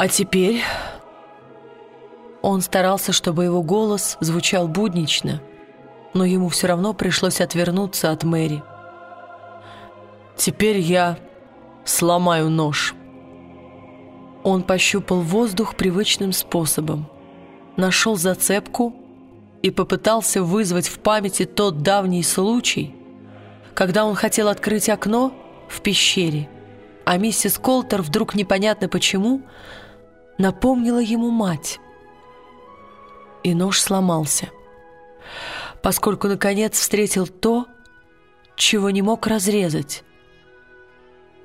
А теперь... Он старался, чтобы его голос звучал буднично, но ему все равно пришлось отвернуться от Мэри. «Теперь я сломаю нож». Он пощупал воздух привычным способом, нашел зацепку и попытался вызвать в памяти тот давний случай, когда он хотел открыть окно в пещере, а миссис Колтер вдруг непонятно почему напомнила ему мать. И нож сломался, поскольку наконец встретил то, чего не мог разрезать.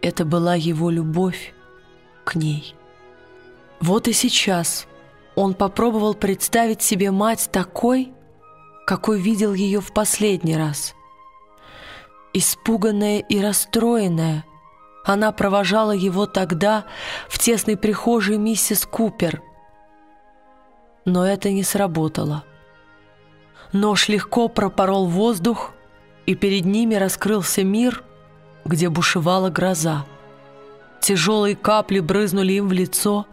Это была его любовь к ней. Вот и сейчас он попробовал представить себе мать такой, какой видел ее в последний раз. Испуганная и расстроенная, она провожала его тогда в тесной прихожей миссис Купер. Но это не сработало. Нож легко пропорол воздух, и перед ними раскрылся мир, где бушевала гроза. Тяжелые капли брызнули им в лицо,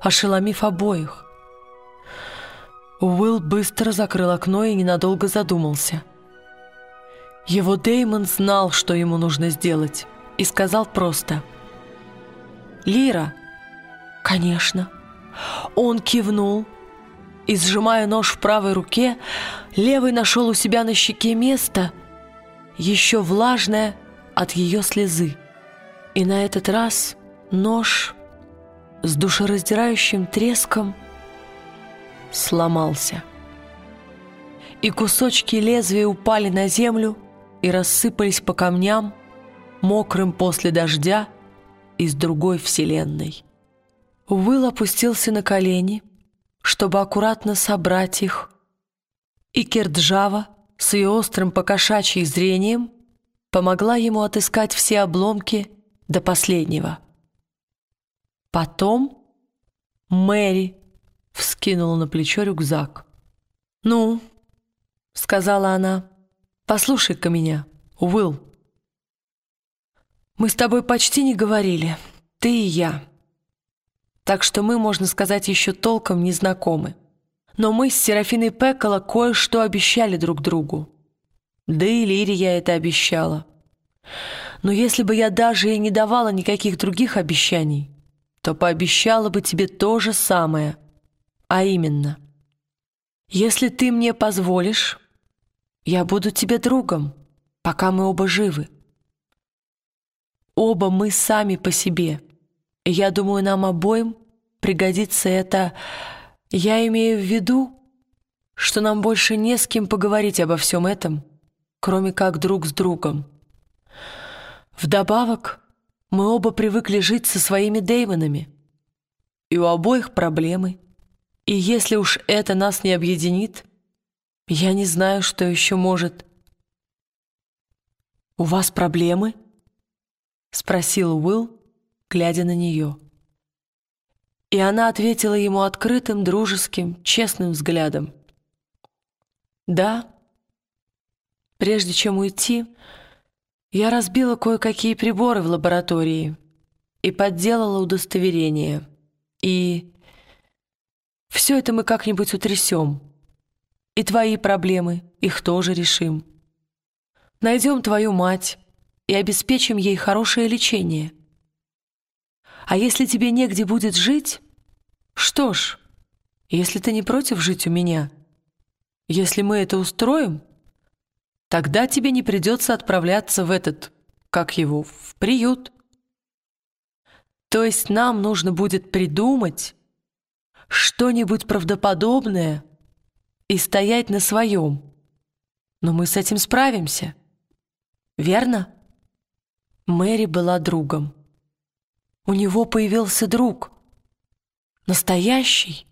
ошеломив обоих. Уилл быстро закрыл окно и ненадолго задумался. Его Деймон знал, что ему нужно сделать, и сказал просто «Лира». «Конечно». Он кивнул и, сжимая нож в правой руке, левый нашел у себя на щеке место, еще влажное от ее слезы. И на этот раз нож с душераздирающим треском сломался. И кусочки лезвия упали на землю и рассыпались по камням, мокрым после дождя из другой вселенной. Уилл опустился на колени, чтобы аккуратно собрать их, и Керджава с ее острым покошачьим зрением помогла ему отыскать все обломки до последнего. Потом Мэри вскинула на плечо рюкзак. «Ну», — сказала она, — «послушай-ка меня, Уилл. Мы с тобой почти не говорили, ты и я. Так что мы, можно сказать, еще толком не знакомы. Но мы с Серафиной Пекола кое-что обещали друг другу. Да и Лире я это обещала. Но если бы я даже и не давала никаких других обещаний, то пообещала бы тебе то же самое. А именно, если ты мне позволишь, я буду тебе другом, пока мы оба живы. Оба мы сами по себе. Я думаю, нам обоим пригодится это... Я имею в виду, что нам больше не с кем поговорить обо всем этом, кроме как друг с другом. Вдобавок, мы оба привыкли жить со своими Дэймонами. И у обоих проблемы. И если уж это нас не объединит, я не знаю, что еще может. «У вас проблемы?» — спросил Уилл, глядя на нее. И она ответила ему открытым, дружеским, честным взглядом. «Да. Прежде чем уйти, я разбила кое-какие приборы в лаборатории и подделала удостоверение. И все это мы как-нибудь утрясем. И твои проблемы, их тоже решим. Найдем твою мать и обеспечим ей хорошее лечение. А если тебе негде будет жить, что ж, если ты не против жить у меня, если мы это устроим, Тогда тебе не придется отправляться в этот, как его, в приют. То есть нам нужно будет придумать что-нибудь правдоподобное и стоять на своем. Но мы с этим справимся. Верно? Мэри была другом. У него появился друг. Настоящий.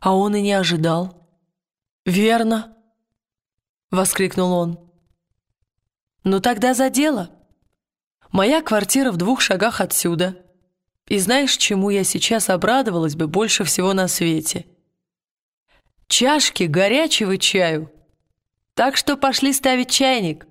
А он и не ожидал. «Верно», — воскликнул он. «Ну тогда за дело. Моя квартира в двух шагах отсюда. И знаешь, чему я сейчас обрадовалась бы больше всего на свете? Чашки горячего чаю. Так что пошли ставить чайник».